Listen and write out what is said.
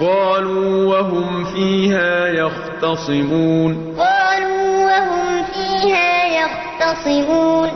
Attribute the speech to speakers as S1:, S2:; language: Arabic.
S1: قَالُوا وَهُمْ فِيهَا يَخْتَصِمُونَ. قَالُوا وَهُمْ فِيهَا يَخْتَصِمُونَ.